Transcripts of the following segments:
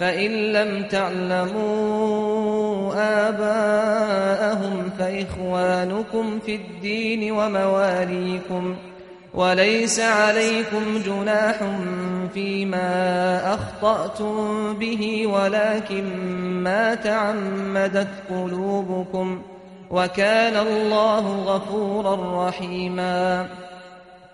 فإن لم تعلموا آباءهم فإخوانكم في الدين ومواليكم وليس عليكم جناح فيما أخطأتم به ولكن ما تعمدت قلوبكم وكان الله غفورا رحيما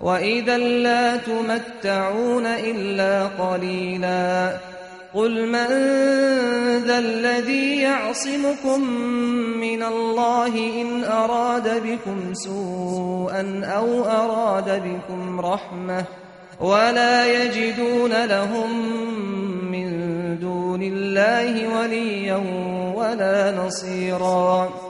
وإذا لا تمتعون إلا قليلا قل من ذا الذي يعصمكم من الله إن أراد بكم سوءا أو أراد بكم رحمة ولا يجدون لهم من دون الله وليا ولا نصيرا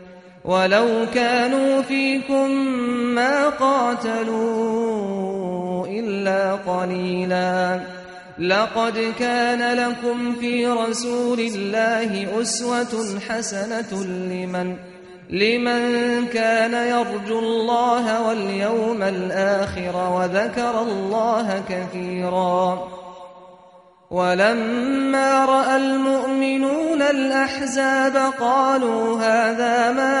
ولو كانوا فيكم ما قاتلوا إلا قليلا لقد كان لكم في رسول الله أسوة حسنة لمن لمن كان يرجو الله واليوم الآخر وذكر الله كثيرا ولما رأى المؤمنون الأحزاب قالوا هذا ما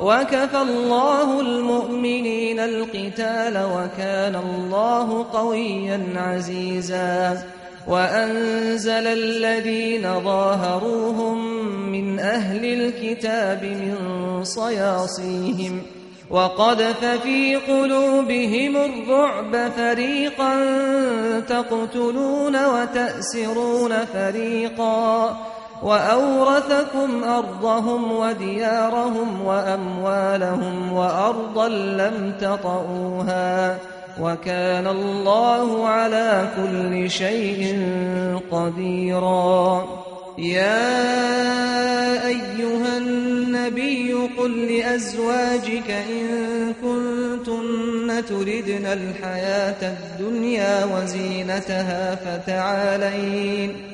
وكفى الله المؤمنين القتال وكان الله قويا عزيزا وأنزل الذين ظاهروهم من أهل الكتاب من صياصيهم وقذف في قلوبهم الرعب فريقا تقتلون وتأسرون فريقا وأورثكم أرضهم وديارهم وأموالهم وأرضا لم تطئوها وكان الله على كل شيء قديرا يا أيها النبي قل لأزواجك إن كنتن تردن الحياة الدنيا وزينتها فتعالين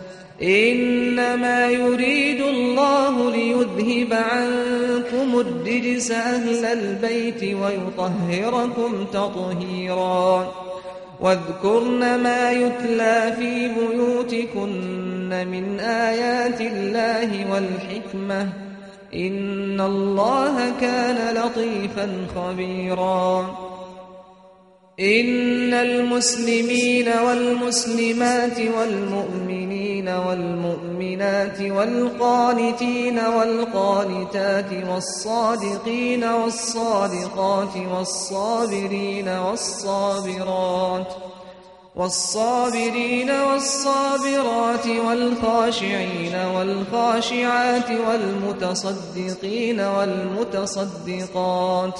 إنما يريد الله ليذهب عنكم الدجس أهل البيت ويطهركم تطهيرا. واذكرن ما يتلى في بيوتكن من آيات الله والحكمة. إن الله كان لطيفا خبيرا. إن المسلمين والمسلمات والمؤمنين والمؤمنين والمؤمنات والقانتين والقانتات والصادقين والصادقات والصابرين والصابرات والصابرين والصابرات والخاشعين والخاشعات والمتصدقين والمتصدقات والمتصدقات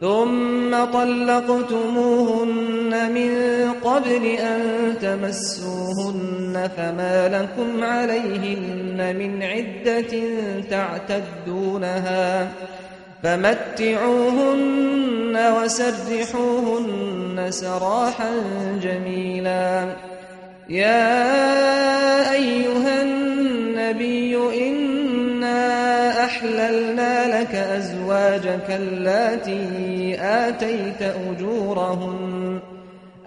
ثم طلقتموهن من قبل أن تمسوهن فما لكم عليهن من عدة تعتدونها فمتعوهن وسرحوهن سراحا جميلا يا أيها النبي إنا أحللنا أزواجك اللاتي آتيت أجورهن،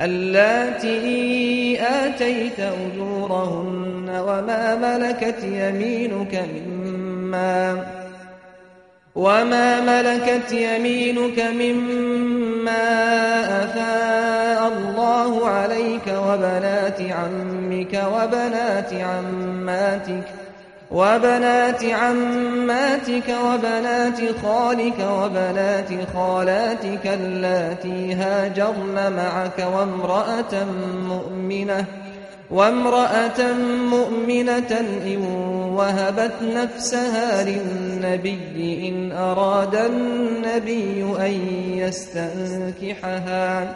اللاتي آتيت أجورهن وما ملكت يمينك مما، وما ملكت يمينك مما أفاء الله عليك وبنات عمك وبنات عماتك. وبنات عماتك وبنات خالك وبنات خالاتك اللاتي هاجرن معك وامرأة مؤمنة وامرأة مؤمنة إن وهبت نفسها للنبي إن أراد النبي أن يستنكحها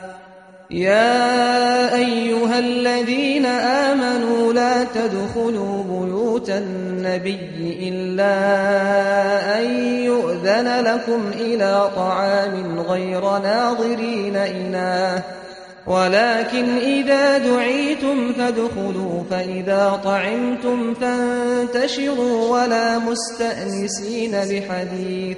يا أيها الذين آمنوا لا تدخلوا بيوت النبي إلا أن يؤذن لكم إلى طعام غير ناظرين إناه ولكن إذا دعيتم فادخلوا، فإذا طعمتم فانتشروا ولا مستأنسين لحديث.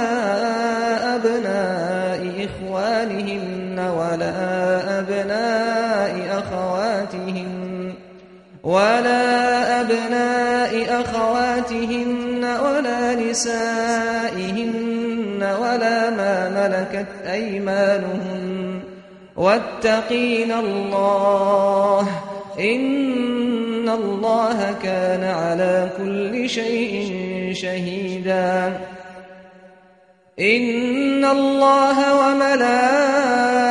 إخوانهن ولا أبناء أخواتهن ولا أبناء أخواتهن ولا نسائهن ولا ما ملكت أيمانهن واتقين الله إن الله كان على كل شيء شهيدا إن الله وملائكته